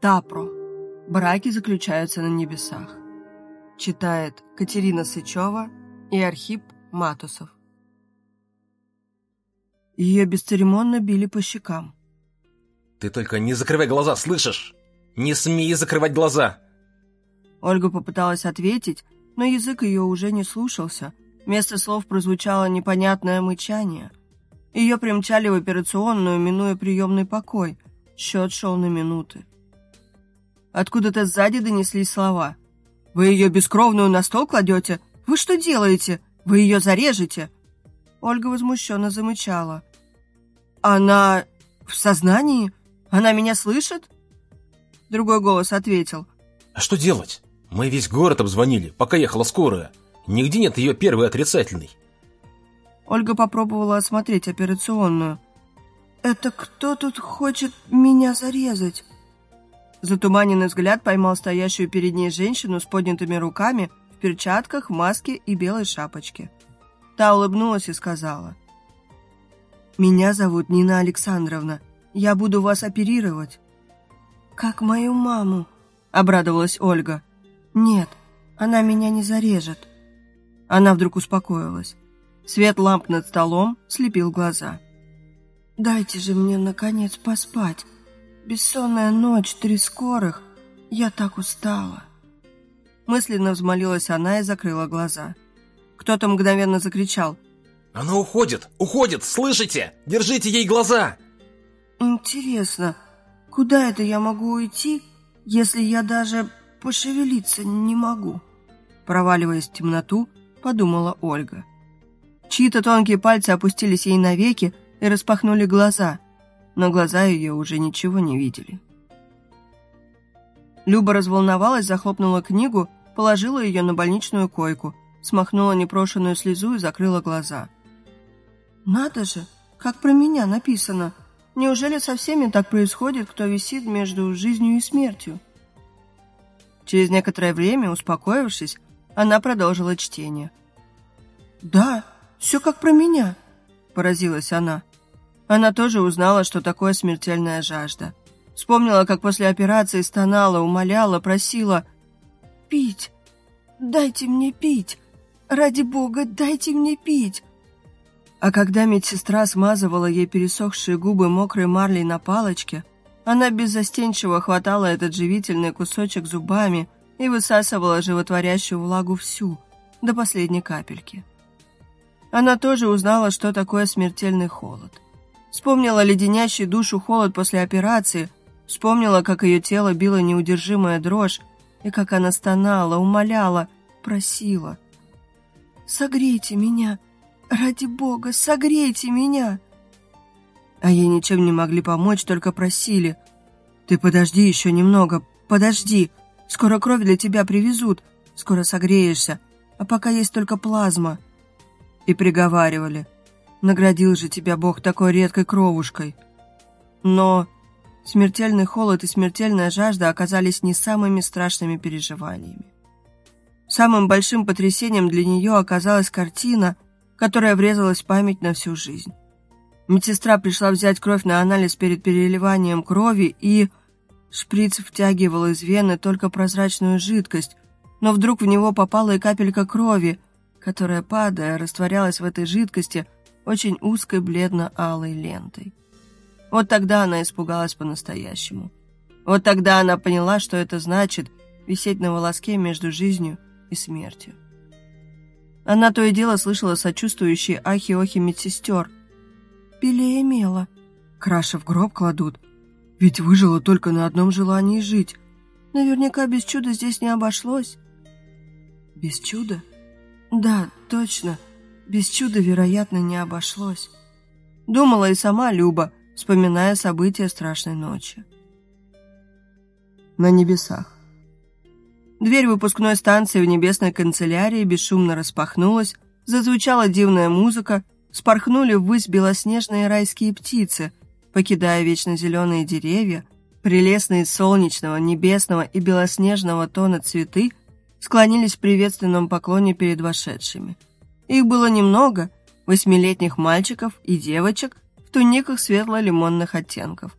Тапро. Браки заключаются на небесах. Читает Катерина Сычева и Архип Матусов. Ее бесцеремонно били по щекам. Ты только не закрывай глаза, слышишь? Не смей закрывать глаза! Ольга попыталась ответить, но язык ее уже не слушался. Вместо слов прозвучало непонятное мычание. Ее примчали в операционную, минуя приемный покой. Счет шел на минуты. Откуда-то сзади донеслись слова. «Вы ее бескровную на стол кладете? Вы что делаете? Вы ее зарежете?» Ольга возмущенно замычала. «Она в сознании? Она меня слышит?» Другой голос ответил. «А что делать? Мы весь город обзвонили, пока ехала скорая. Нигде нет ее первой отрицательной». Ольга попробовала осмотреть операционную. «Это кто тут хочет меня зарезать?» Затуманенный взгляд поймал стоящую перед ней женщину с поднятыми руками, в перчатках, маске и белой шапочке. Та улыбнулась и сказала. «Меня зовут Нина Александровна. Я буду вас оперировать». «Как мою маму», — обрадовалась Ольга. «Нет, она меня не зарежет». Она вдруг успокоилась. Свет ламп над столом слепил глаза. «Дайте же мне, наконец, поспать». Бессонная ночь, три скорых. Я так устала. Мысленно взмолилась она и закрыла глаза. Кто-то мгновенно закричал. «Она уходит! Уходит! Слышите? Держите ей глаза!» «Интересно, куда это я могу уйти, если я даже пошевелиться не могу?» Проваливаясь в темноту, подумала Ольга. Чьи-то тонкие пальцы опустились ей на веки и распахнули глаза – но глаза ее уже ничего не видели. Люба разволновалась, захлопнула книгу, положила ее на больничную койку, смахнула непрошенную слезу и закрыла глаза. «Надо же, как про меня написано! Неужели со всеми так происходит, кто висит между жизнью и смертью?» Через некоторое время, успокоившись, она продолжила чтение. «Да, все как про меня», — поразилась она. Она тоже узнала, что такое смертельная жажда. Вспомнила, как после операции стонала, умоляла, просила «Пить! Дайте мне пить! Ради бога, дайте мне пить!» А когда медсестра смазывала ей пересохшие губы мокрой марлей на палочке, она беззастенчиво хватала этот живительный кусочек зубами и высасывала животворящую влагу всю, до последней капельки. Она тоже узнала, что такое смертельный холод – Вспомнила леденящий душу холод после операции, вспомнила, как ее тело било неудержимая дрожь, и как она стонала, умоляла, просила. «Согрейте меня! Ради Бога, согрейте меня!» А ей ничем не могли помочь, только просили. «Ты подожди еще немного, подожди! Скоро кровь для тебя привезут, скоро согреешься, а пока есть только плазма!» И приговаривали – Наградил же тебя Бог такой редкой кровушкой. Но смертельный холод и смертельная жажда оказались не самыми страшными переживаниями. Самым большим потрясением для нее оказалась картина, которая врезалась в память на всю жизнь. Медсестра пришла взять кровь на анализ перед переливанием крови, и шприц втягивал из вены только прозрачную жидкость, но вдруг в него попала и капелька крови, которая, падая, растворялась в этой жидкости – очень узкой бледно-алой лентой. Вот тогда она испугалась по-настоящему. Вот тогда она поняла, что это значит висеть на волоске между жизнью и смертью. Она то и дело слышала сочувствующие ахи-охи медсестер. «Белее мела. Краши в гроб кладут. Ведь выжила только на одном желании жить. Наверняка без чуда здесь не обошлось». «Без чуда?» «Да, точно. Без чуда, вероятно, не обошлось. Думала и сама Люба, вспоминая события страшной ночи. На небесах. Дверь выпускной станции в небесной канцелярии бесшумно распахнулась, зазвучала дивная музыка, спорхнули ввысь белоснежные райские птицы, покидая вечно зеленые деревья, прелестные солнечного, небесного и белоснежного тона цветы склонились в приветственном поклоне перед вошедшими – их было немного, восьмилетних мальчиков и девочек в туниках светло-лимонных оттенков.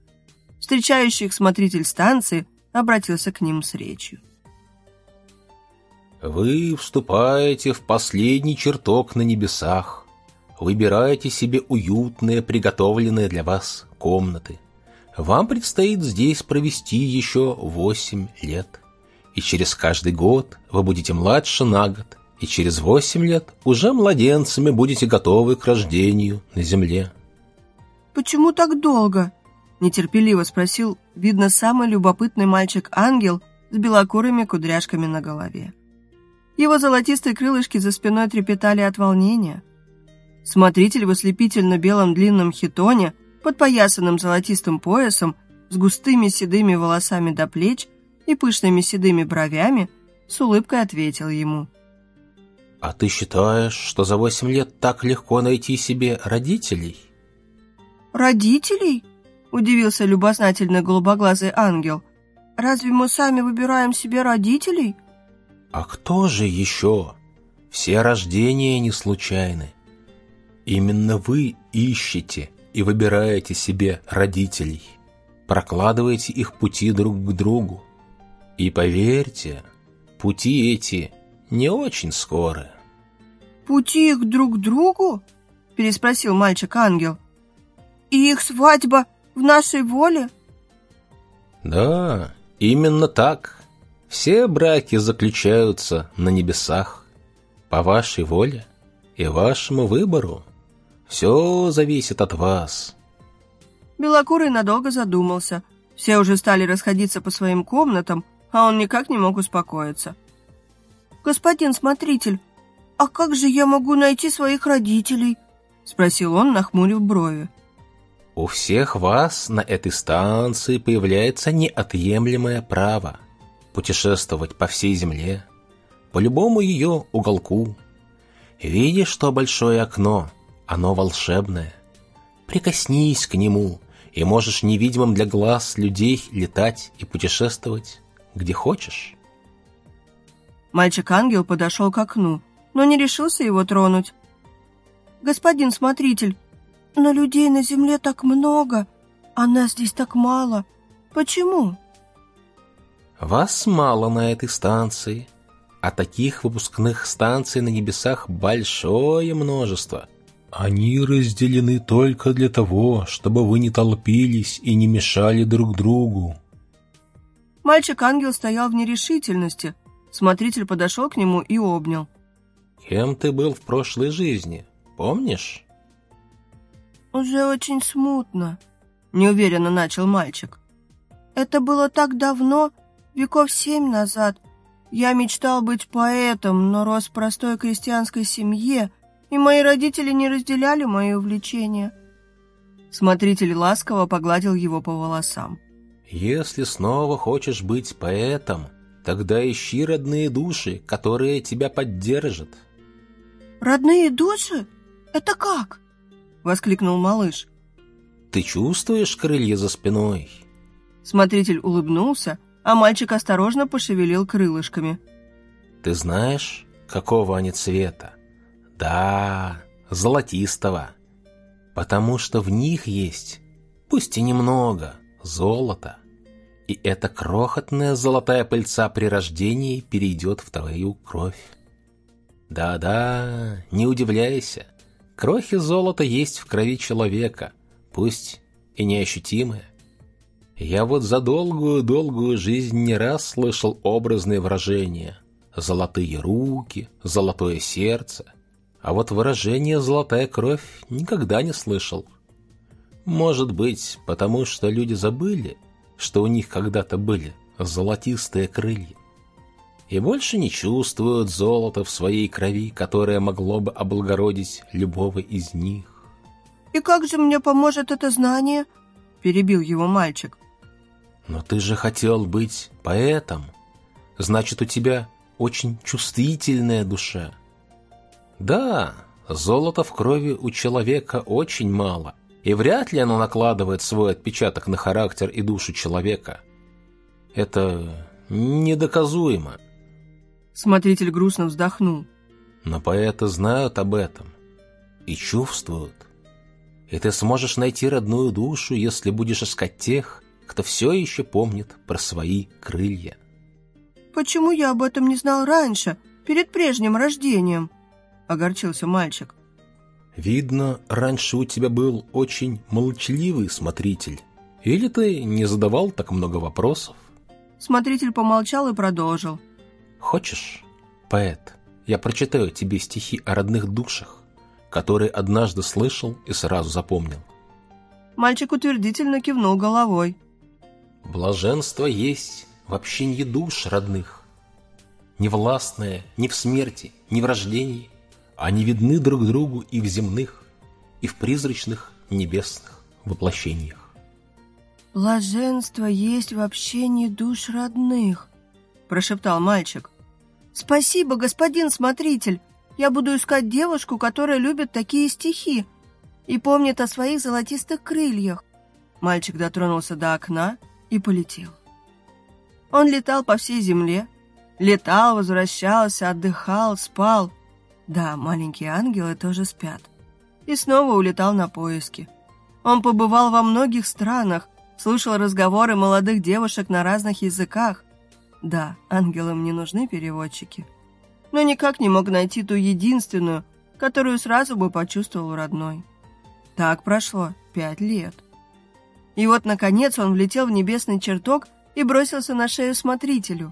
Встречающих смотритель станции, обратился к ним с речью. Вы вступаете в последний чертог на небесах, выбираете себе уютные, приготовленные для вас комнаты. Вам предстоит здесь провести еще восемь лет. И через каждый год вы будете младше на год, и через восемь лет уже младенцами будете готовы к рождению на земле. «Почему так долго?» – нетерпеливо спросил, видно, самый любопытный мальчик-ангел с белокурыми кудряшками на голове. Его золотистые крылышки за спиной трепетали от волнения. Смотритель в ослепительно-белом длинном хитоне, подпоясанным золотистым поясом, с густыми седыми волосами до плеч и пышными седыми бровями, с улыбкой ответил ему. «А ты считаешь, что за восемь лет так легко найти себе родителей?» «Родителей?» – удивился любознательный голубоглазый ангел. «Разве мы сами выбираем себе родителей?» А кто же еще? Все рождения не случайны. Именно вы ищете и выбираете себе родителей, прокладываете их пути друг к другу. И поверьте, пути эти не очень скорые. «Пути их друг к другу?» – переспросил мальчик-ангел. «И их свадьба в нашей воле?» «Да, именно так», все браки заключаются на небесах, по вашей воле и вашему выбору. Все зависит от вас. Белокурый надолго задумался. Все уже стали расходиться по своим комнатам, а он никак не мог успокоиться. «Господин смотритель, а как же я могу найти своих родителей?» — спросил он, нахмурив брови. «У всех вас на этой станции появляется неотъемлемое право — путешествовать по всей земле, по любому ее уголку. Видишь что большое окно, оно волшебное. Прикоснись к нему, и можешь невидимым для глаз людей летать и путешествовать, где хочешь. Мальчик-ангел подошел к окну, но не решился его тронуть. «Господин смотритель, но людей на земле так много, а нас здесь так мало. Почему?» Вас мало на этой станции, а таких выпускных станций на небесах большое множество. Они разделены только для того, чтобы вы не толпились и не мешали друг другу. Мальчик-ангел стоял в нерешительности. Смотритель подошел к нему и обнял. Кем ты был в прошлой жизни, помнишь? Уже очень смутно, неуверенно начал мальчик. Это было так давно, Веков семь назад я мечтал быть поэтом, но рос в простой крестьянской семье, и мои родители не разделяли мои увлечения. Смотритель ласково погладил его по волосам. «Если снова хочешь быть поэтом, тогда ищи родные души, которые тебя поддержат». «Родные души? Это как?» — воскликнул малыш. «Ты чувствуешь крылья за спиной?» Смотритель улыбнулся, а мальчик осторожно пошевелил крылышками. «Ты знаешь, какого они цвета?» «Да, золотистого. Потому что в них есть, пусть и немного, золото. И эта крохотная золотая пыльца при рождении перейдет в твою кровь. Да-да, не удивляйся, крохи золота есть в крови человека, пусть и неощутимые. Я вот за долгую-долгую жизнь не раз слышал образные выражения. Золотые руки, золотое сердце. А вот выражение «золотая кровь» никогда не слышал. Может быть, потому что люди забыли, что у них когда-то были золотистые крылья. И больше не чувствуют золота в своей крови, которое могло бы облагородить любого из них. «И как же мне поможет это знание?» – перебил его мальчик. Но ты же хотел быть поэтом. Значит, у тебя очень чувствительная душа. Да, золота в крови у человека очень мало, и вряд ли оно накладывает свой отпечаток на характер и душу человека. Это недоказуемо. Смотритель грустно вздохнул. Но поэты знают об этом и чувствуют. И ты сможешь найти родную душу, если будешь искать тех, кто все еще помнит про свои крылья. «Почему я об этом не знал раньше, перед прежним рождением?» — огорчился мальчик. «Видно, раньше у тебя был очень молчаливый смотритель. Или ты не задавал так много вопросов?» Смотритель помолчал и продолжил. «Хочешь, поэт, я прочитаю тебе стихи о родных душах, которые однажды слышал и сразу запомнил?» Мальчик утвердительно кивнул головой. «Блаженство есть в общении душ родных, невластное ни в смерти, ни в рождении, они видны друг другу и в земных, и в призрачных небесных воплощениях. «Блаженство есть в общении душ родных», — прошептал мальчик. «Спасибо, господин смотритель. Я буду искать девушку, которая любит такие стихи и помнит о своих золотистых крыльях». Мальчик дотронулся до окна и полетел. Он летал по всей земле. Летал, возвращался, отдыхал, спал. Да, маленькие ангелы тоже спят. И снова улетал на поиски. Он побывал во многих странах, слушал разговоры молодых девушек на разных языках. Да, ангелам не нужны переводчики. Но никак не мог найти ту единственную, которую сразу бы почувствовал родной. Так прошло пять лет. И вот, наконец, он влетел в небесный чертог и бросился на шею смотрителю.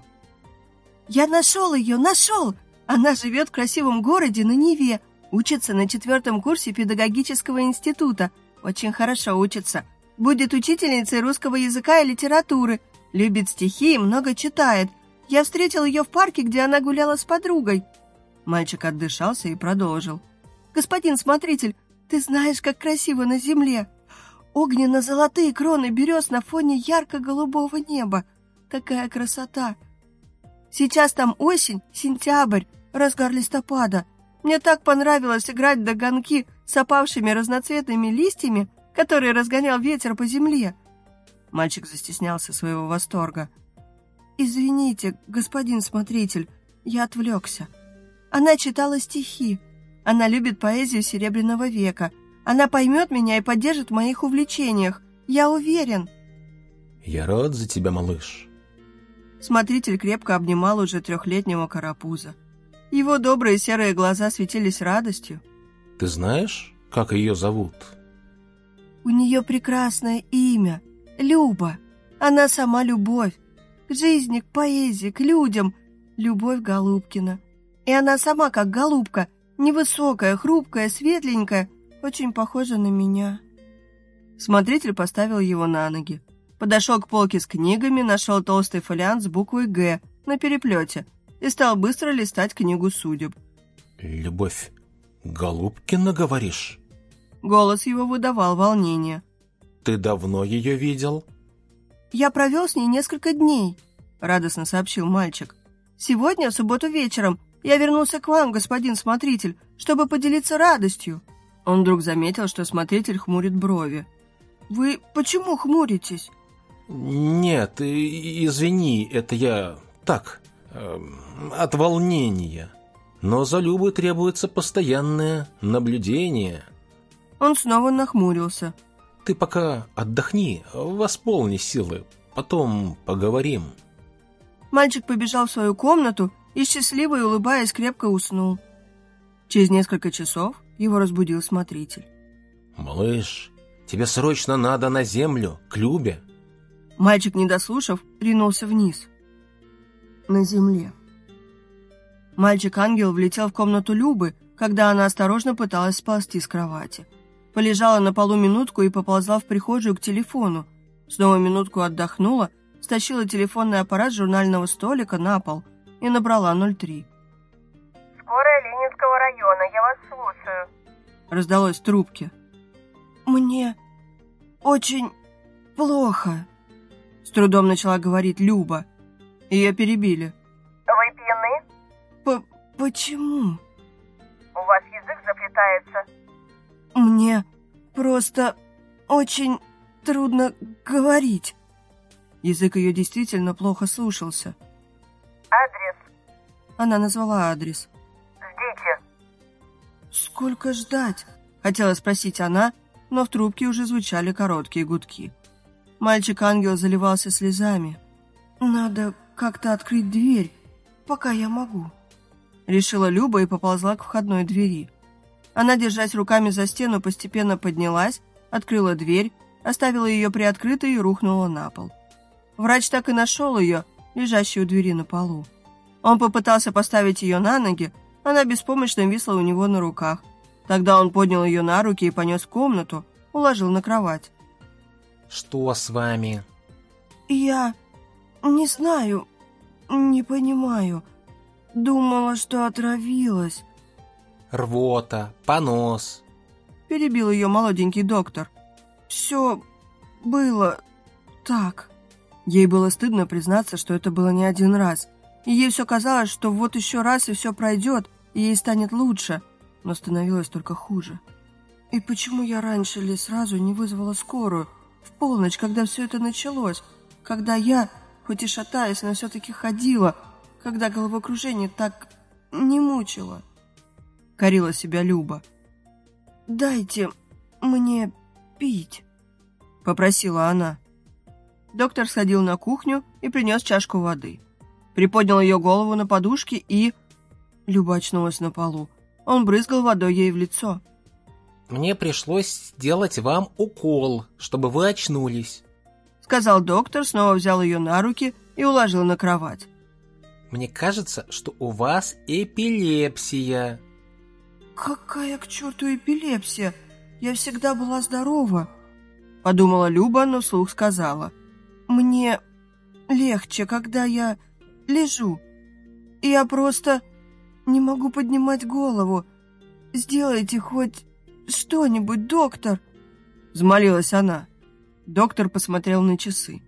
«Я нашел ее, нашел! Она живет в красивом городе на Неве, учится на четвертом курсе педагогического института, очень хорошо учится, будет учительницей русского языка и литературы, любит стихи и много читает. Я встретил ее в парке, где она гуляла с подругой». Мальчик отдышался и продолжил. «Господин смотритель, ты знаешь, как красиво на земле!» Огненно-золотые кроны берез на фоне ярко-голубого неба. Такая красота! Сейчас там осень, сентябрь, разгар листопада. Мне так понравилось играть до гонки с опавшими разноцветными листьями, которые разгонял ветер по земле. Мальчик застеснялся своего восторга. «Извините, господин смотритель, я отвлекся. Она читала стихи. Она любит поэзию Серебряного века — она поймет меня и поддержит в моих увлечениях. Я уверен. Я рад за тебя, малыш. Смотритель крепко обнимал уже трехлетнего карапуза. Его добрые серые глаза светились радостью. Ты знаешь, как ее зовут? У нее прекрасное имя — Люба. Она сама любовь. К жизни, к поэзии, к людям. Любовь Голубкина. И она сама как голубка, невысокая, хрупкая, светленькая, очень похоже на меня». Смотритель поставил его на ноги. Подошел к полке с книгами, нашел толстый фолиант с буквой «Г» на переплете и стал быстро листать книгу судеб. «Любовь Голубкина, говоришь?» Голос его выдавал волнение. «Ты давно ее видел?» «Я провел с ней несколько дней», — радостно сообщил мальчик. «Сегодня, в субботу вечером, я вернулся к вам, господин смотритель, чтобы поделиться радостью». Он вдруг заметил, что смотритель хмурит брови. «Вы почему хмуритесь?» «Нет, извини, это я так, э, от волнения. Но за Любой требуется постоянное наблюдение». Он снова нахмурился. «Ты пока отдохни, восполни силы, потом поговорим». Мальчик побежал в свою комнату и, счастливо улыбаясь, крепко уснул. Через несколько часов его разбудил смотритель. «Малыш, тебе срочно надо на землю, к Любе!» Мальчик, не дослушав, ринулся вниз. На земле. Мальчик-ангел влетел в комнату Любы, когда она осторожно пыталась сползти с кровати. Полежала на полу минутку и поползла в прихожую к телефону. Снова минутку отдохнула, стащила телефонный аппарат журнального столика на пол и набрала 03. «Скорая Ленинского района, я вас слушаю», — раздалось в трубке. «Мне очень плохо», — с трудом начала говорить Люба. Ее перебили. «Вы пьяны?» П «Почему?» «У вас язык заплетается». «Мне просто очень трудно говорить». Язык ее действительно плохо слушался. «Адрес?» Она назвала адрес. «Ждите». «Сколько ждать?» — хотела спросить она, но в трубке уже звучали короткие гудки. Мальчик-ангел заливался слезами. «Надо как-то открыть дверь, пока я могу», — решила Люба и поползла к входной двери. Она, держась руками за стену, постепенно поднялась, открыла дверь, оставила ее приоткрытой и рухнула на пол. Врач так и нашел ее, лежащую у двери на полу. Он попытался поставить ее на ноги, она беспомощно висла у него на руках. Тогда он поднял ее на руки и понес в комнату, уложил на кровать. «Что с вами?» «Я не знаю, не понимаю. Думала, что отравилась». «Рвота, понос». Перебил ее молоденький доктор. «Все было так». Ей было стыдно признаться, что это было не один раз. И ей все казалось, что вот еще раз и все пройдет, и ей станет лучше. Но становилось только хуже. И почему я раньше ли сразу не вызвала скорую? В полночь, когда все это началось. Когда я, хоть и шатаясь, но все-таки ходила. Когда головокружение так не мучило. Корила себя Люба. «Дайте мне пить», — попросила она. Доктор сходил на кухню и принес чашку воды. Приподнял ее голову на подушке и... Люба очнулась на полу. Он брызгал водой ей в лицо. «Мне пришлось сделать вам укол, чтобы вы очнулись», — сказал доктор, снова взял ее на руки и уложил на кровать. «Мне кажется, что у вас эпилепсия». «Какая к черту эпилепсия? Я всегда была здорова», — подумала Люба, но вслух сказала. Мне легче, когда я лежу. И я просто не могу поднимать голову. Сделайте хоть что-нибудь, доктор!» Взмолилась она. Доктор посмотрел на часы.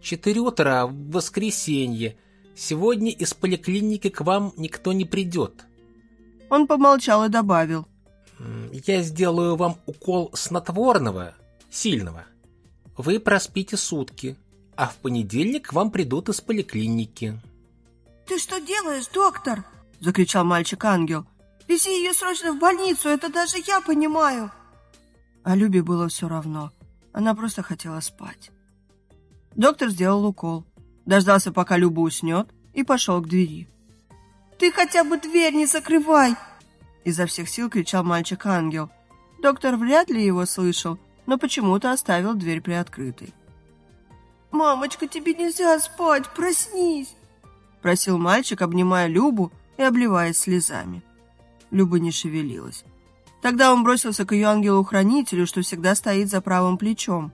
«Четыре утра, в воскресенье. Сегодня из поликлиники к вам никто не придет». Он помолчал и добавил. «Я сделаю вам укол снотворного, сильного. Вы проспите сутки а в понедельник к вам придут из поликлиники». «Ты что делаешь, доктор?» – закричал мальчик-ангел. «Вези ее срочно в больницу, это даже я понимаю!» А Любе было все равно. Она просто хотела спать. Доктор сделал укол, дождался, пока Люба уснет, и пошел к двери. «Ты хотя бы дверь не закрывай!» Изо всех сил кричал мальчик-ангел. Доктор вряд ли его слышал, но почему-то оставил дверь приоткрытой. «Мамочка, тебе нельзя спать, проснись!» Просил мальчик, обнимая Любу и обливаясь слезами. Люба не шевелилась. Тогда он бросился к ее ангелу-хранителю, что всегда стоит за правым плечом.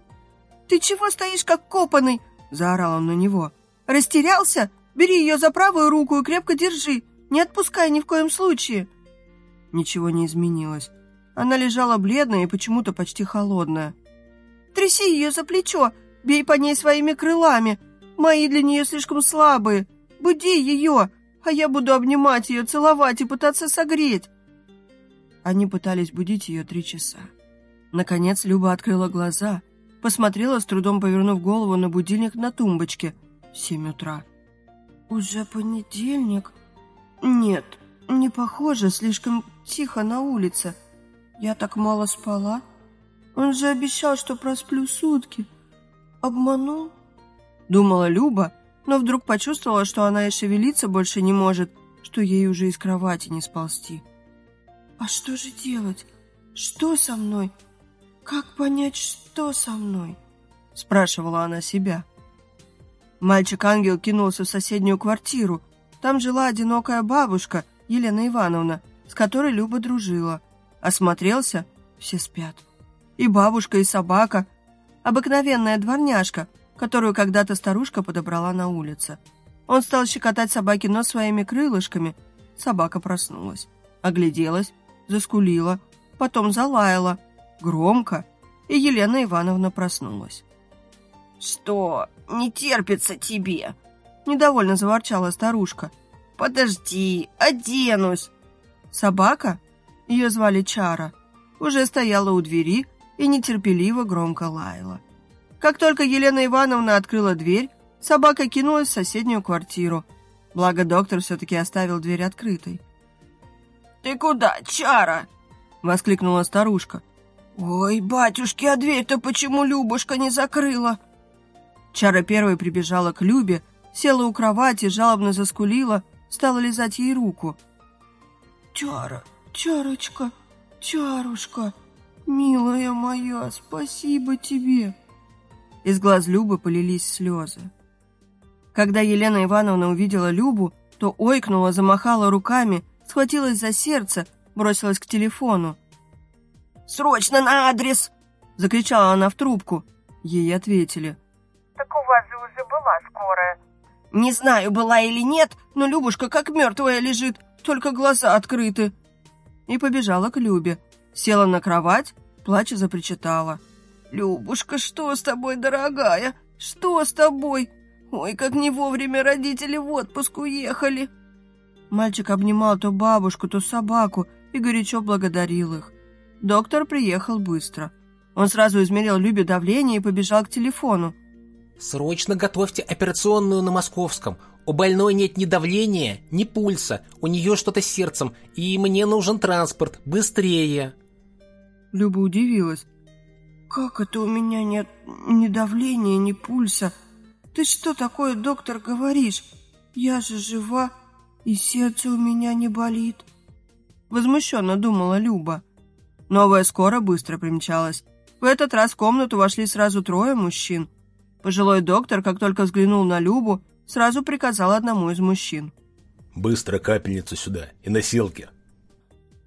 «Ты чего стоишь, как копанный?» – заорал он на него. «Растерялся? Бери ее за правую руку и крепко держи. Не отпускай ни в коем случае!» Ничего не изменилось. Она лежала бледная и почему-то почти холодная. «Тряси ее за плечо! Бей по ней своими крылами. Мои для нее слишком слабые. Буди ее, а я буду обнимать ее, целовать и пытаться согреть. Они пытались будить ее три часа. Наконец Люба открыла глаза, посмотрела, с трудом повернув голову на будильник на тумбочке. Семь утра. «Уже понедельник?» «Нет, не похоже, слишком тихо на улице. Я так мало спала. Он же обещал, что просплю сутки обманул?» Думала Люба, но вдруг почувствовала, что она и шевелиться больше не может, что ей уже из кровати не сползти. «А что же делать? Что со мной? Как понять, что со мной?» спрашивала она себя. Мальчик-ангел кинулся в соседнюю квартиру. Там жила одинокая бабушка, Елена Ивановна, с которой Люба дружила. Осмотрелся — все спят. И бабушка, и собака, Обыкновенная дворняжка, которую когда-то старушка подобрала на улице. Он стал щекотать собаке нос своими крылышками. Собака проснулась, огляделась, заскулила, потом залаяла, громко, и Елена Ивановна проснулась. «Что, не терпится тебе?» Недовольно заворчала старушка. «Подожди, оденусь!» Собака, ее звали Чара, уже стояла у двери и нетерпеливо громко лаяла. Как только Елена Ивановна открыла дверь, собака кинулась в соседнюю квартиру. Благо доктор все-таки оставил дверь открытой. «Ты куда, Чара?» — воскликнула старушка. «Ой, батюшки, а дверь-то почему Любушка не закрыла?» Чара первой прибежала к Любе, села у кровати, жалобно заскулила, стала лизать ей руку. «Чара, Чарочка, Чарушка, милая моя, спасибо тебе!» Из глаз Любы полились слезы. Когда Елена Ивановна увидела Любу, то ойкнула, замахала руками, схватилась за сердце, бросилась к телефону. «Срочно на адрес!» — закричала она в трубку. Ей ответили. Так у вас же уже была скорая. «Не знаю, была или нет, но Любушка как мертвая лежит, только глаза открыты». И побежала к Любе. Села на кровать, плача запричитала. «Любушка, что с тобой, дорогая? Что с тобой? Ой, как не вовремя родители в отпуск уехали!» Мальчик обнимал то бабушку, то собаку и горячо благодарил их. Доктор приехал быстро. Он сразу измерил Любе давление и побежал к телефону. «Срочно готовьте операционную на Московском. У больной нет ни давления, ни пульса. У нее что-то с сердцем, и мне нужен транспорт. Быстрее!» Люба удивилась. «Как это у меня нет ни давления, ни пульса? Ты что такое, доктор, говоришь? Я же жива, и сердце у меня не болит». Возмущенно думала Люба. Новая скоро быстро примчалась. В этот раз в комнату вошли сразу трое мужчин. Пожилой доктор, как только взглянул на Любу, сразу приказал одному из мужчин. «Быстро капельницу сюда и носилки».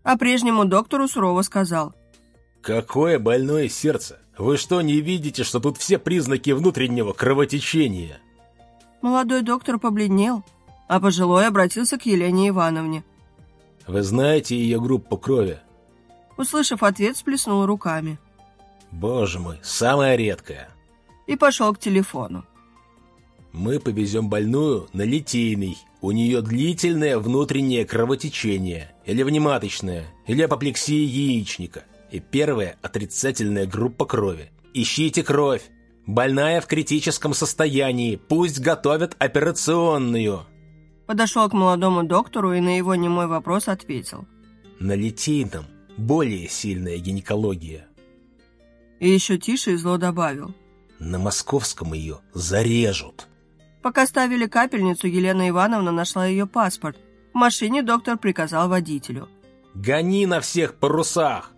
А прежнему доктору сурово сказал. «Какое больное сердце! Вы что, не видите, что тут все признаки внутреннего кровотечения?» Молодой доктор побледнел, а пожилой обратился к Елене Ивановне. «Вы знаете ее группу крови?» Услышав ответ, сплеснул руками. «Боже мой, самая редкая!» И пошел к телефону. «Мы повезем больную на Литейный. У нее длительное внутреннее кровотечение, или внематочное, или апоплексия яичника. И первая отрицательная группа крови. Ищите кровь. Больная в критическом состоянии. Пусть готовят операционную». Подошел к молодому доктору и на его немой вопрос ответил. «На Литейном более сильная гинекология. И еще тише и зло добавил. На московском ее зарежут. Пока ставили капельницу, Елена Ивановна нашла ее паспорт. В машине доктор приказал водителю. «Гони на всех парусах!»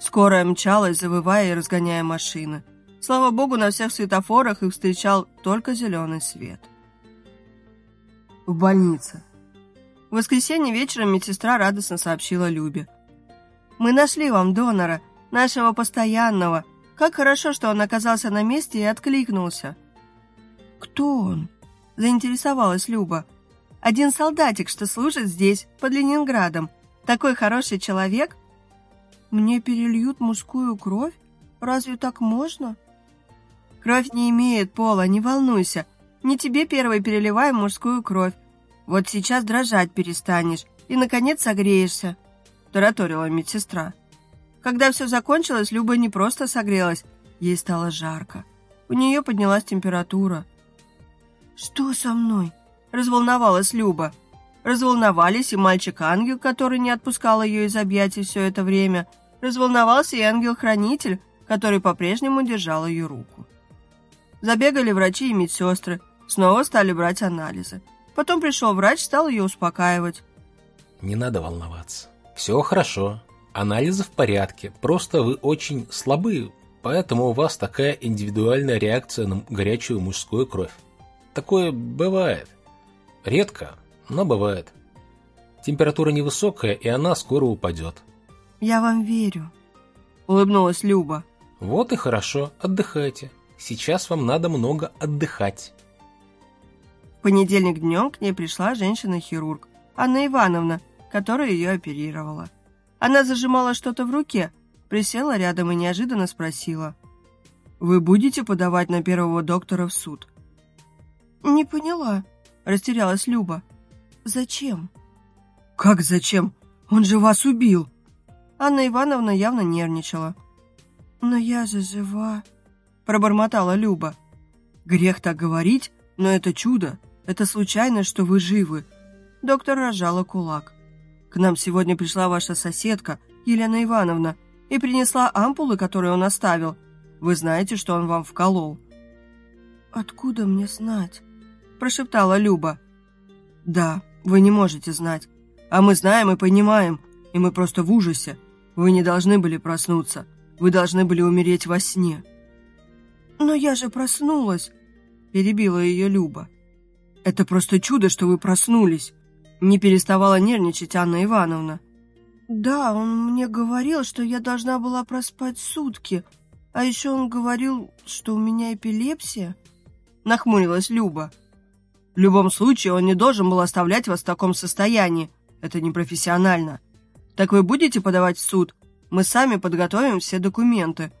Скорая мчалась, завывая и разгоняя машины. Слава богу, на всех светофорах их встречал только зеленый свет. В больнице. В воскресенье вечером медсестра радостно сообщила Любе. «Мы нашли вам донора, нашего постоянного. Как хорошо, что он оказался на месте и откликнулся». «Кто он?» – заинтересовалась Люба. «Один солдатик, что служит здесь, под Ленинградом. Такой хороший человек». «Мне перельют мужскую кровь? Разве так можно?» «Кровь не имеет пола, не волнуйся. Не тебе первой переливаем мужскую кровь. Вот сейчас дрожать перестанешь и, наконец, согреешься», – тараторила медсестра. Когда все закончилось, Люба не просто согрелась, ей стало жарко. У нее поднялась температура. «Что со мной?» – разволновалась Люба. Разволновались и мальчик-ангел, который не отпускал ее из объятий все это время. Разволновался и ангел-хранитель, который по-прежнему держал ее руку. Забегали врачи и медсестры, снова стали брать анализы. Потом пришел врач, стал ее успокаивать. Не надо волноваться. Все хорошо. Анализы в порядке. Просто вы очень слабы, поэтому у вас такая индивидуальная реакция на горячую мужскую кровь. Такое бывает. Редко, но бывает. Температура невысокая, и она скоро упадет. «Я вам верю», — улыбнулась Люба. «Вот и хорошо, отдыхайте. Сейчас вам надо много отдыхать». Понедельник днем к ней пришла женщина-хирург, Анна Ивановна, которая ее оперировала. Она зажимала что-то в руке, присела рядом и неожиданно спросила. «Вы будете подавать на первого доктора в суд?» «Не поняла», – растерялась Люба. «Зачем?» «Как зачем? Он же вас убил!» Анна Ивановна явно нервничала. «Но я же жива», – пробормотала Люба. «Грех так говорить, но это чудо. Это случайно, что вы живы?» Доктор разжала кулак. «К нам сегодня пришла ваша соседка, Елена Ивановна, и принесла ампулы, которые он оставил. Вы знаете, что он вам вколол?» «Откуда мне знать?» – прошептала Люба. «Да, вы не можете знать. А мы знаем и понимаем, и мы просто в ужасе. Вы не должны были проснуться. Вы должны были умереть во сне». «Но я же проснулась!» – перебила ее Люба. «Это просто чудо, что вы проснулись!» Не переставала нервничать Анна Ивановна. «Да, он мне говорил, что я должна была проспать сутки, а еще он говорил, что у меня эпилепсия», — нахмурилась Люба. «В любом случае, он не должен был оставлять вас в таком состоянии. Это непрофессионально. Так вы будете подавать в суд? Мы сами подготовим все документы».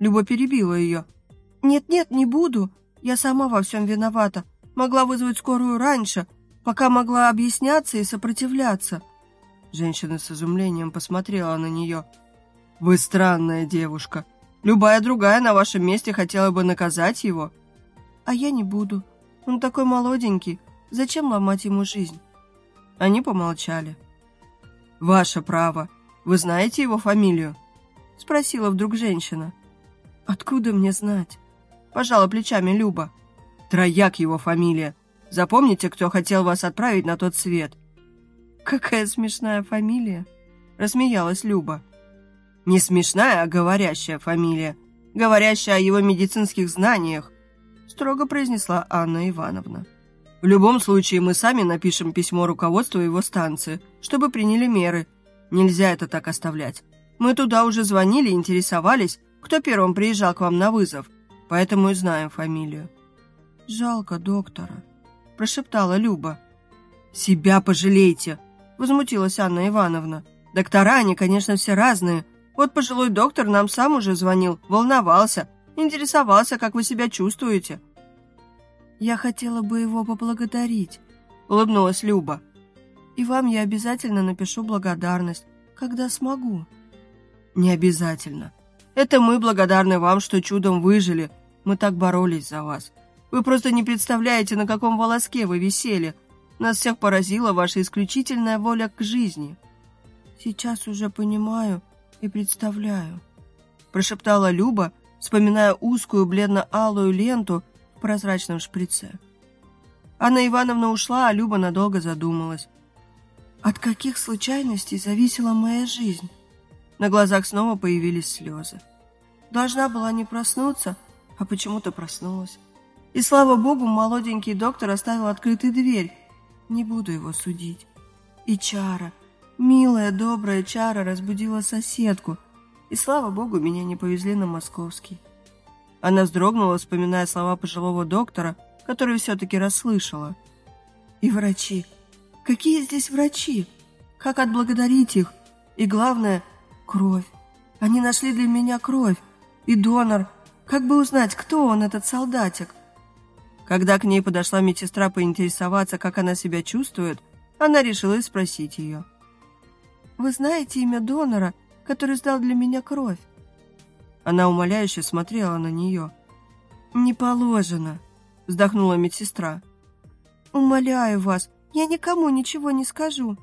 Люба перебила ее. «Нет-нет, не буду. Я сама во всем виновата. Могла вызвать скорую раньше, пока могла объясняться и сопротивляться». Женщина с изумлением посмотрела на нее. «Вы странная девушка. Любая другая на вашем месте хотела бы наказать его». «А я не буду. Он такой молоденький. Зачем ломать ему жизнь?» Они помолчали. «Ваше право. Вы знаете его фамилию?» Спросила вдруг женщина. «Откуда мне знать?» Пожала плечами Люба. «Трояк его фамилия. Запомните, кто хотел вас отправить на тот свет. «Какая смешная фамилия!» – рассмеялась Люба. «Не смешная, а говорящая фамилия. Говорящая о его медицинских знаниях», – строго произнесла Анна Ивановна. «В любом случае мы сами напишем письмо руководству его станции, чтобы приняли меры. Нельзя это так оставлять. Мы туда уже звонили и интересовались, кто первым приезжал к вам на вызов, поэтому и знаем фамилию». «Жалко доктора», – прошептала Люба. «Себя пожалейте!» возмутилась Анна Ивановна. «Доктора, они, конечно, все разные. Вот пожилой доктор нам сам уже звонил, волновался, интересовался, как вы себя чувствуете». «Я хотела бы его поблагодарить», — улыбнулась Люба. «И вам я обязательно напишу благодарность, когда смогу». «Не обязательно. Это мы благодарны вам, что чудом выжили. Мы так боролись за вас. Вы просто не представляете, на каком волоске вы висели. Нас всех поразила ваша исключительная воля к жизни. Сейчас уже понимаю и представляю, прошептала Люба, вспоминая узкую бледно-алую ленту в прозрачном шприце. Анна Ивановна ушла, а Люба надолго задумалась. От каких случайностей зависела моя жизнь? На глазах снова появились слезы. Должна была не проснуться, а почему-то проснулась. И слава богу, молоденький доктор оставил открытой дверь, не буду его судить. И Чара, милая, добрая Чара разбудила соседку, и, слава богу, меня не повезли на московский. Она вздрогнула, вспоминая слова пожилого доктора, который все-таки расслышала. И врачи. Какие здесь врачи? Как отблагодарить их? И главное, кровь. Они нашли для меня кровь. И донор. Как бы узнать, кто он, этот солдатик? Когда к ней подошла медсестра поинтересоваться, как она себя чувствует, она решила спросить ее. «Вы знаете имя донора, который сдал для меня кровь?» Она умоляюще смотрела на нее. «Не положено», — вздохнула медсестра. «Умоляю вас, я никому ничего не скажу».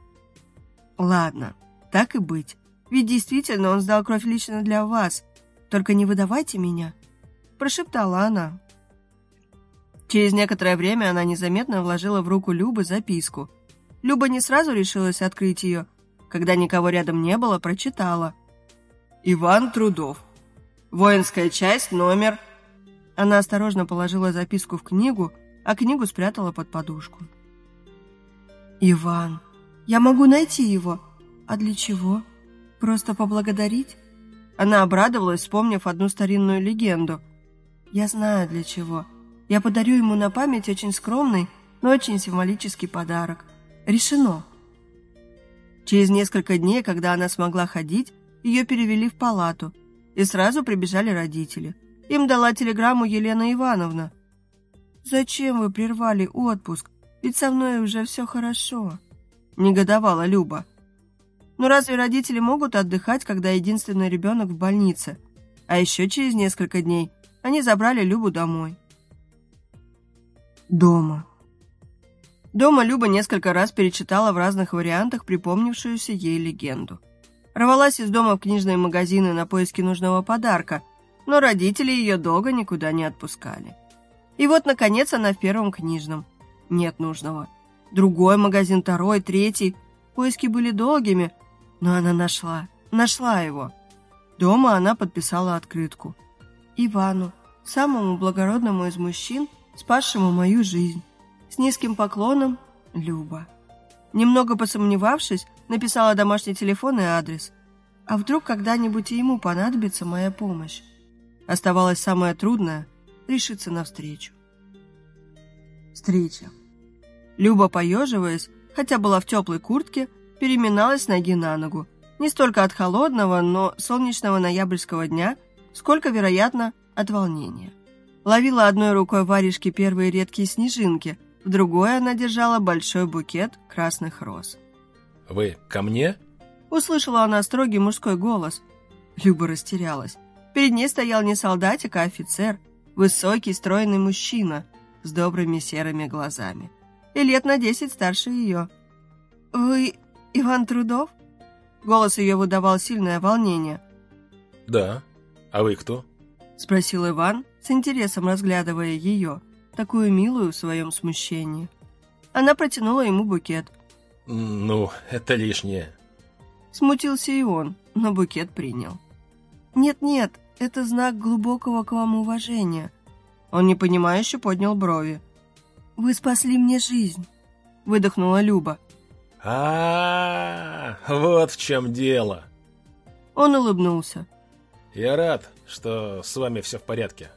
«Ладно, так и быть. Ведь действительно он сдал кровь лично для вас. Только не выдавайте меня», — прошептала она. Через некоторое время она незаметно вложила в руку Любы записку. Люба не сразу решилась открыть ее. Когда никого рядом не было, прочитала. «Иван Трудов. Воинская часть, номер...» Она осторожно положила записку в книгу, а книгу спрятала под подушку. «Иван, я могу найти его. А для чего? Просто поблагодарить?» Она обрадовалась, вспомнив одну старинную легенду. «Я знаю, для чего. Я подарю ему на память очень скромный, но очень символический подарок. Решено. Через несколько дней, когда она смогла ходить, ее перевели в палату, и сразу прибежали родители. Им дала телеграмму Елена Ивановна. «Зачем вы прервали отпуск? Ведь со мной уже все хорошо», — негодовала Люба. «Но разве родители могут отдыхать, когда единственный ребенок в больнице? А еще через несколько дней они забрали Любу домой. Дома. Дома Люба несколько раз перечитала в разных вариантах припомнившуюся ей легенду. Рвалась из дома в книжные магазины на поиски нужного подарка, но родители ее долго никуда не отпускали. И вот, наконец, она в первом книжном. Нет нужного. Другой магазин, второй, третий. Поиски были долгими, но она нашла, нашла его. Дома она подписала открытку. Ивану, самому благородному из мужчин, спасшему мою жизнь. С низким поклоном, Люба. Немного посомневавшись, написала домашний телефон и адрес. А вдруг когда-нибудь и ему понадобится моя помощь? Оставалось самое трудное – решиться навстречу. Встреча. Люба, поеживаясь, хотя была в теплой куртке, переминалась с ноги на ногу. Не столько от холодного, но солнечного ноябрьского дня, сколько, вероятно, от волнения. Ловила одной рукой варежки первые редкие снежинки, в другой она держала большой букет красных роз. «Вы ко мне?» Услышала она строгий мужской голос. Люба растерялась. Перед ней стоял не солдатик, а офицер, высокий, стройный мужчина с добрыми серыми глазами и лет на десять старше ее. «Вы Иван Трудов?» Голос ее выдавал сильное волнение. «Да. А вы кто?» Спросил Иван, с интересом разглядывая ее, такую милую в своем смущении. Она протянула ему букет. «Ну, это лишнее». Смутился и он, но букет принял. «Нет-нет, это знак глубокого к вам уважения». Он непонимающе поднял брови. «Вы спасли мне жизнь», — выдохнула Люба. А, -а, а вот в чем дело. Он улыбнулся. Я рад, что с вами все в порядке.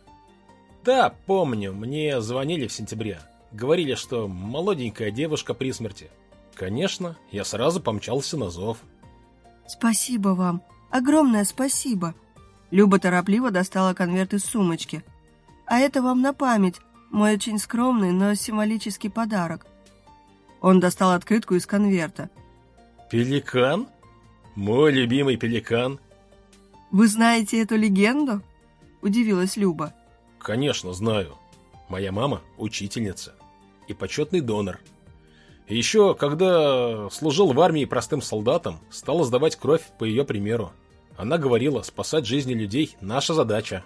Да, помню, мне звонили в сентябре. Говорили, что молоденькая девушка при смерти. Конечно, я сразу помчался на зов. Спасибо вам. Огромное спасибо. Люба торопливо достала конверт из сумочки. А это вам на память. Мой очень скромный, но символический подарок. Он достал открытку из конверта. «Пеликан? Мой любимый пеликан?» «Вы знаете эту легенду?» – удивилась Люба. «Конечно, знаю. Моя мама – учительница и почетный донор. еще, когда служил в армии простым солдатом, стала сдавать кровь по ее примеру. Она говорила, спасать жизни людей – наша задача».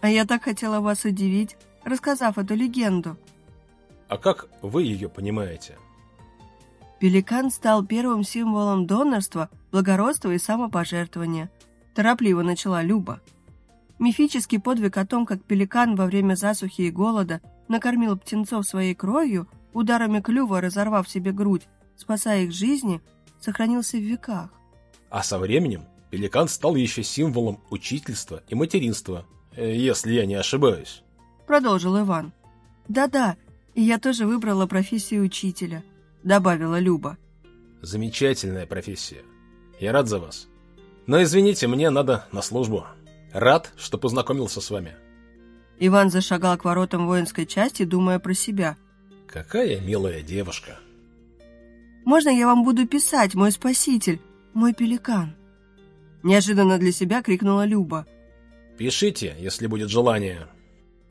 «А я так хотела вас удивить рассказав эту легенду. А как вы ее понимаете? Пеликан стал первым символом донорства, благородства и самопожертвования. Торопливо начала Люба. Мифический подвиг о том, как пеликан во время засухи и голода накормил птенцов своей кровью, ударами клюва разорвав себе грудь, спасая их жизни, сохранился в веках. А со временем пеликан стал еще символом учительства и материнства, э, если я не ошибаюсь. — продолжил Иван. «Да-да, и я тоже выбрала профессию учителя», — добавила Люба. «Замечательная профессия. Я рад за вас. Но извините, мне надо на службу. Рад, что познакомился с вами». Иван зашагал к воротам воинской части, думая про себя. «Какая милая девушка». «Можно я вам буду писать, мой спаситель, мой пеликан?» Неожиданно для себя крикнула Люба. «Пишите, если будет желание»,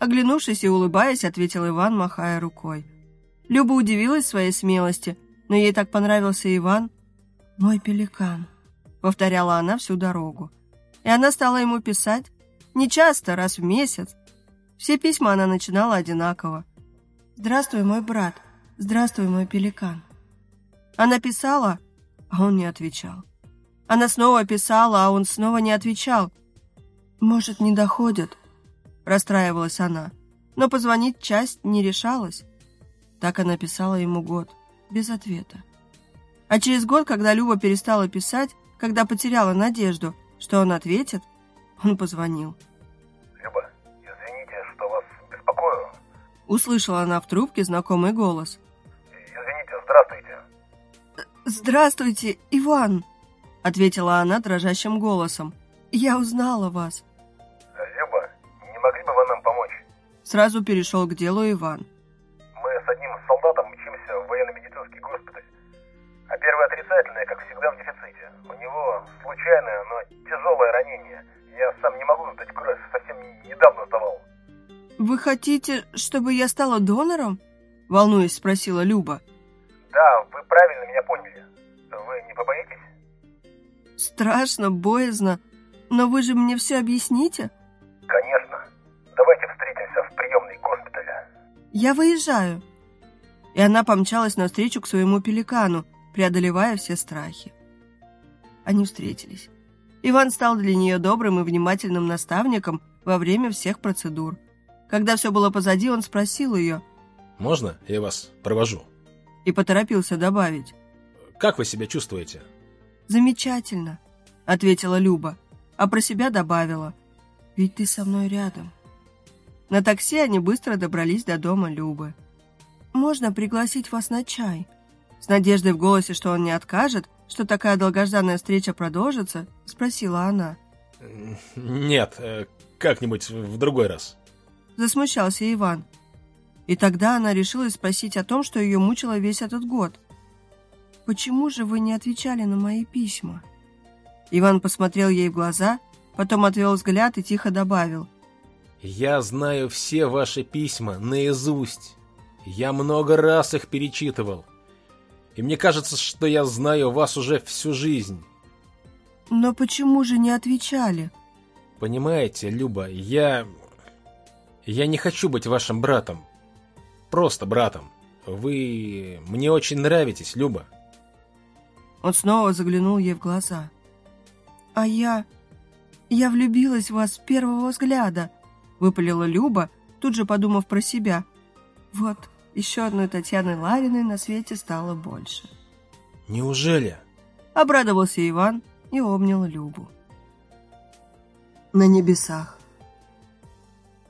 Оглянувшись и улыбаясь, ответил Иван, махая рукой. Люба удивилась своей смелости, но ей так понравился Иван. «Мой пеликан», — повторяла она всю дорогу. И она стала ему писать, не часто, раз в месяц. Все письма она начинала одинаково. «Здравствуй, мой брат. Здравствуй, мой пеликан». Она писала, а он не отвечал. Она снова писала, а он снова не отвечал. «Может, не доходят?» расстраивалась она, но позвонить часть не решалась. Так она писала ему год, без ответа. А через год, когда Люба перестала писать, когда потеряла надежду, что он ответит, он позвонил. «Люба, извините, что вас беспокою». Услышала она в трубке знакомый голос. «Извините, здравствуйте». «Здравствуйте, Иван», — ответила она дрожащим голосом. «Я узнала вас». Сразу перешел к делу Иван. Мы с одним солдатом учимся в военно-медицинский госпиталь. А первое отрицательное, как всегда, в дефиците. У него случайное, но тяжелое ранение. Я сам не могу сдать кровь, совсем недавно сдавал. Вы хотите, чтобы я стала донором? Волнуясь, спросила Люба. Да, вы правильно меня поняли. Вы не побоитесь? Страшно, боязно. Но вы же мне все объясните? Конечно. Давайте встретимся в приемной госпиталя. Я выезжаю!» И она помчалась навстречу к своему пеликану, преодолевая все страхи. Они встретились. Иван стал для нее добрым и внимательным наставником во время всех процедур. Когда все было позади, он спросил ее. «Можно я вас провожу?» И поторопился добавить. «Как вы себя чувствуете?» «Замечательно», — ответила Люба, а про себя добавила. «Ведь ты со мной рядом». На такси они быстро добрались до дома Любы. «Можно пригласить вас на чай?» С надеждой в голосе, что он не откажет, что такая долгожданная встреча продолжится, спросила она. «Нет, э, как-нибудь в другой раз». Засмущался Иван. И тогда она решила спросить о том, что ее мучило весь этот год. «Почему же вы не отвечали на мои письма?» Иван посмотрел ей в глаза, потом отвел взгляд и тихо добавил. «Я знаю все ваши письма наизусть. Я много раз их перечитывал. И мне кажется, что я знаю вас уже всю жизнь». «Но почему же не отвечали?» «Понимаете, Люба, я... Я не хочу быть вашим братом. Просто братом. Вы мне очень нравитесь, Люба». Он снова заглянул ей в глаза. «А я... Я влюбилась в вас с первого взгляда», — выпалила Люба, тут же подумав про себя. «Вот, еще одной Татьяны Лариной на свете стало больше». «Неужели?» — обрадовался Иван и обнял Любу. На небесах.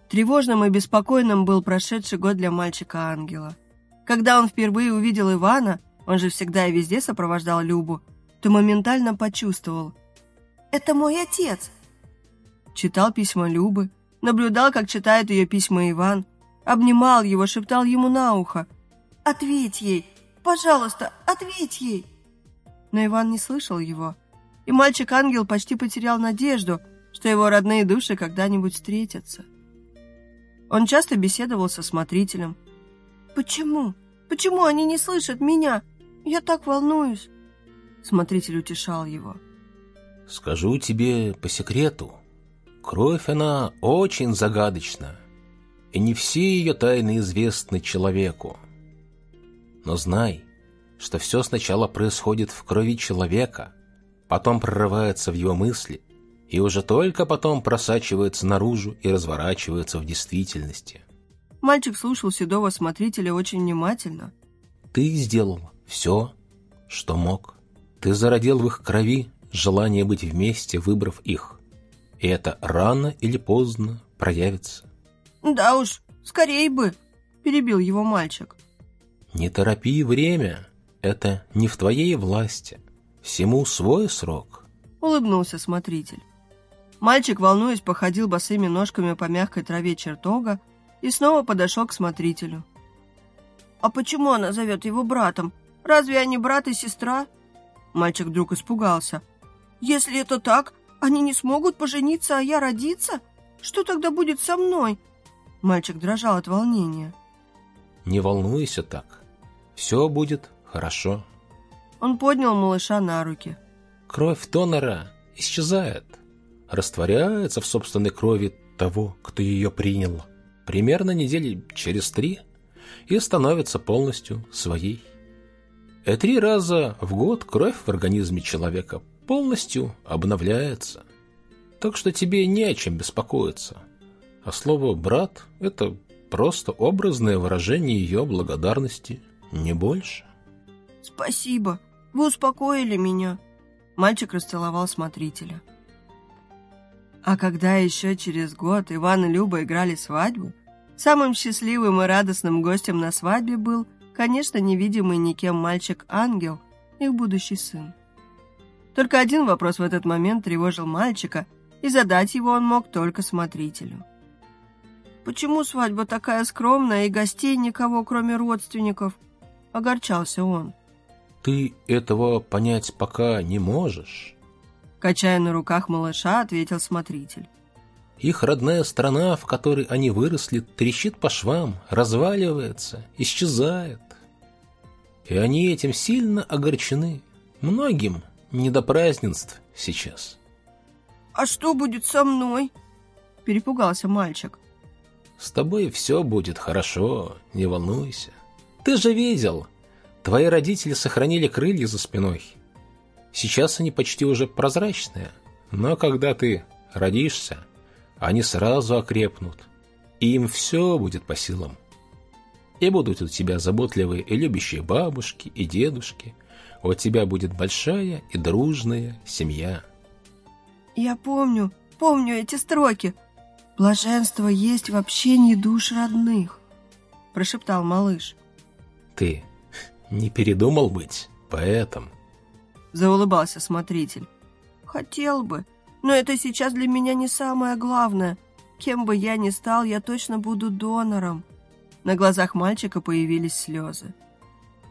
Тревожным и беспокойным был прошедший год для мальчика-ангела. Когда он впервые увидел Ивана, он же всегда и везде сопровождал Любу, то моментально почувствовал. «Это мой отец!» Читал письма Любы, наблюдал, как читает ее письма Иван, обнимал его, шептал ему на ухо. «Ответь ей! Пожалуйста, ответь ей!» Но Иван не слышал его, и мальчик-ангел почти потерял надежду, что его родные души когда-нибудь встретятся. Он часто беседовал со смотрителем. «Почему? Почему они не слышат меня? Я так волнуюсь!» Смотритель утешал его. «Скажу тебе по секрету, кровь она очень загадочна, и не все ее тайны известны человеку. Но знай, что все сначала происходит в крови человека, потом прорывается в его мысли, и уже только потом просачивается наружу и разворачивается в действительности. Мальчик слушал седого смотрителя очень внимательно. Ты сделал все, что мог. Ты зародил в их крови желание быть вместе, выбрав их. И это рано или поздно проявится. «Да уж, скорей бы!» – перебил его мальчик. «Не торопи время, это не в твоей власти. Всему свой срок», – улыбнулся смотритель. Мальчик, волнуясь, походил босыми ножками по мягкой траве чертога и снова подошел к смотрителю. «А почему она зовет его братом? Разве они брат и сестра?» Мальчик вдруг испугался. «Если это так, они не смогут пожениться, а я родиться? Что тогда будет со мной?» Мальчик дрожал от волнения. «Не волнуйся так. Все будет хорошо». Он поднял малыша на руки. «Кровь донора исчезает, растворяется в собственной крови того, кто ее принял. Примерно недели через три и становится полностью своей. И три раза в год кровь в организме человека полностью обновляется. Так что тебе не о чем беспокоиться. А слово «брат» — это просто образное выражение ее благодарности, не больше. «Спасибо, вы успокоили меня», — мальчик расцеловал смотрителя. А когда еще через год Иван и Люба играли свадьбу, самым счастливым и радостным гостем на свадьбе был, конечно, невидимый никем мальчик-ангел, их будущий сын. Только один вопрос в этот момент тревожил мальчика, и задать его он мог только смотрителю. «Почему свадьба такая скромная и гостей никого, кроме родственников?» — огорчался он. «Ты этого понять пока не можешь», — качая на руках малыша, ответил смотритель. «Их родная страна, в которой они выросли, трещит по швам, разваливается, исчезает. И они этим сильно огорчены. Многим не до празднеств сейчас». «А что будет со мной?» — перепугался мальчик. С тобой все будет хорошо, не волнуйся. Ты же видел, твои родители сохранили крылья за спиной. Сейчас они почти уже прозрачные, но когда ты родишься, они сразу окрепнут, и им все будет по силам. И будут у тебя заботливые и любящие бабушки и дедушки. У тебя будет большая и дружная семья. Я помню, помню эти строки. Блаженство есть в общении душ родных, прошептал малыш. Ты не передумал быть поэтом? Заулыбался смотритель. Хотел бы, но это сейчас для меня не самое главное. Кем бы я ни стал, я точно буду донором. На глазах мальчика появились слезы.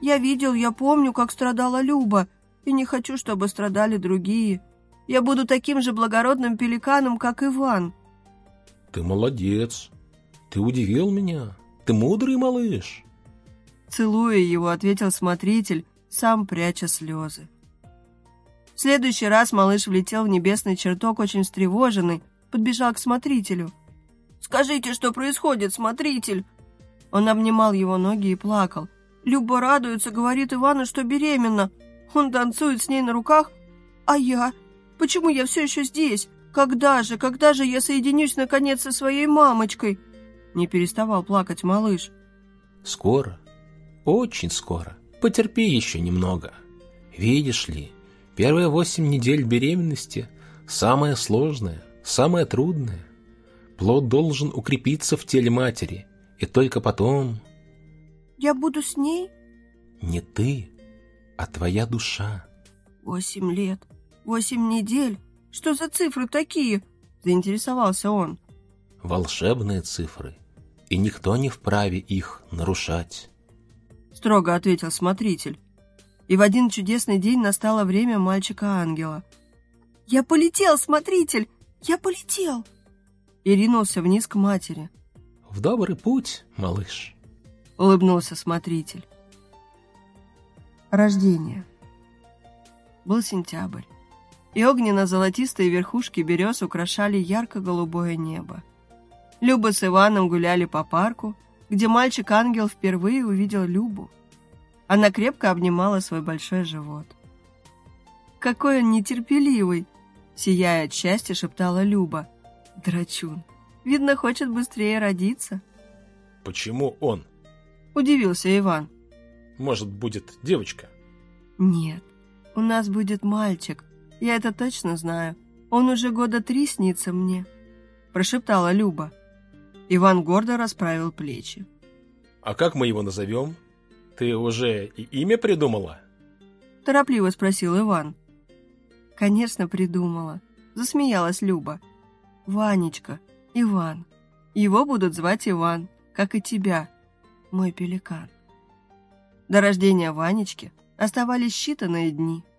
Я видел, я помню, как страдала Люба, и не хочу, чтобы страдали другие. Я буду таким же благородным пеликаном, как Иван. Ты молодец. Ты удивил меня. Ты мудрый малыш. Целуя его, ответил смотритель, сам пряча слезы. В следующий раз малыш влетел в небесный чертог очень встревоженный, подбежал к смотрителю. «Скажите, что происходит, смотритель?» Он обнимал его ноги и плакал. Люба радуется, говорит Ивану, что беременна. Он танцует с ней на руках. А я? Почему я все еще здесь? Когда же, когда же я соединюсь наконец со своей мамочкой?» Не переставал плакать малыш. «Скоро, очень скоро. Потерпи еще немного. Видишь ли, Первые восемь недель беременности – самое сложное, самое трудное. Плод должен укрепиться в теле матери, и только потом… Я буду с ней? Не ты, а твоя душа. Восемь лет, восемь недель. Что за цифры такие? Заинтересовался он. Волшебные цифры, и никто не вправе их нарушать. Строго ответил смотритель и в один чудесный день настало время мальчика-ангела. «Я полетел, смотритель! Я полетел!» И ринулся вниз к матери. «В добрый путь, малыш!» — улыбнулся смотритель. Рождение. Был сентябрь, и огненно-золотистые верхушки берез украшали ярко-голубое небо. Люба с Иваном гуляли по парку, где мальчик-ангел впервые увидел Любу. Она крепко обнимала свой большой живот. «Какой он нетерпеливый!» Сияя от счастья, шептала Люба. «Драчун, видно, хочет быстрее родиться». «Почему он?» Удивился Иван. «Может, будет девочка?» «Нет, у нас будет мальчик. Я это точно знаю. Он уже года три снится мне», прошептала Люба. Иван гордо расправил плечи. «А как мы его назовем?» Ты уже и имя придумала? Торопливо спросил Иван. Конечно, придумала. Засмеялась Люба. Ванечка, Иван. Его будут звать Иван, как и тебя, мой пеликан. До рождения Ванечки оставались считанные дни –